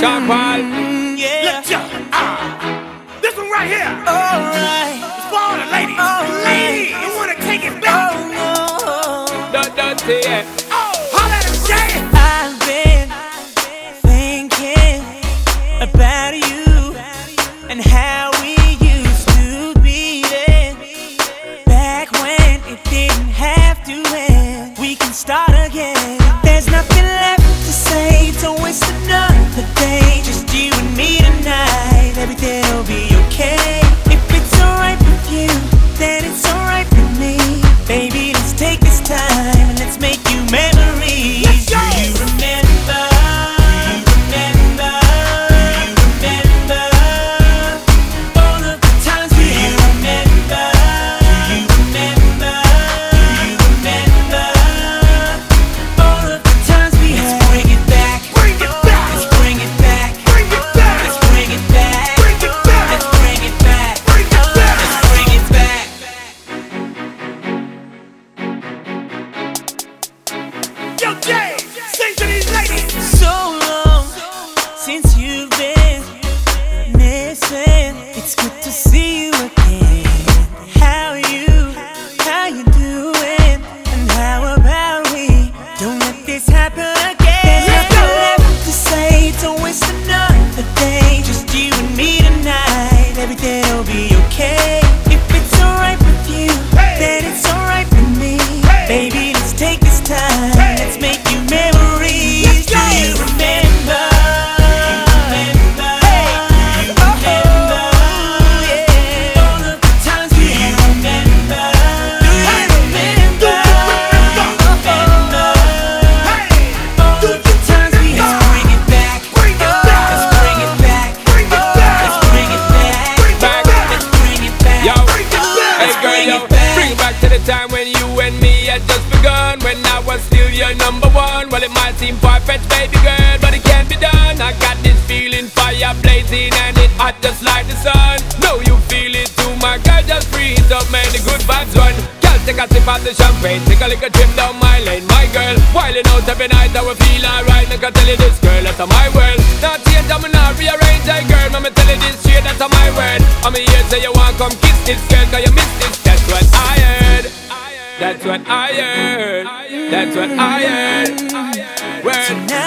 Sean Paul. Mm, yeah. Let's go. Ah. This one right here. Alright. It's for all the ladies. All right. Ladies, you wanna take it back? Oh no. Dun, dun, yeah. Oh, holla at him, Jay. I've been thinking about you and how we used to be then. Back when it didn't have to end. We can start again. There's nothing left to say. Don't waste another you and had just begun. When I was still your number one. Well, it might seem far-fetched, baby girl, but it can't be done. I got this feeling, fire blazing, and it hot just like the sun. Know you feel it too, my girl. Just breathe up, man. The good vibes run. Girl, take a sip of the champagne, take a little trip down my lane, my girl. Wilding out every night, I will feel alright. I tell you this, girl, that's my world. Not change, I'm not rearrange, hey girl. Mama tell you this straight, that's my word. I'm here, say you want come kiss this girl, cause you miss this. That's what I heard. That's what I heard. Word.